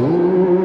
Ooh.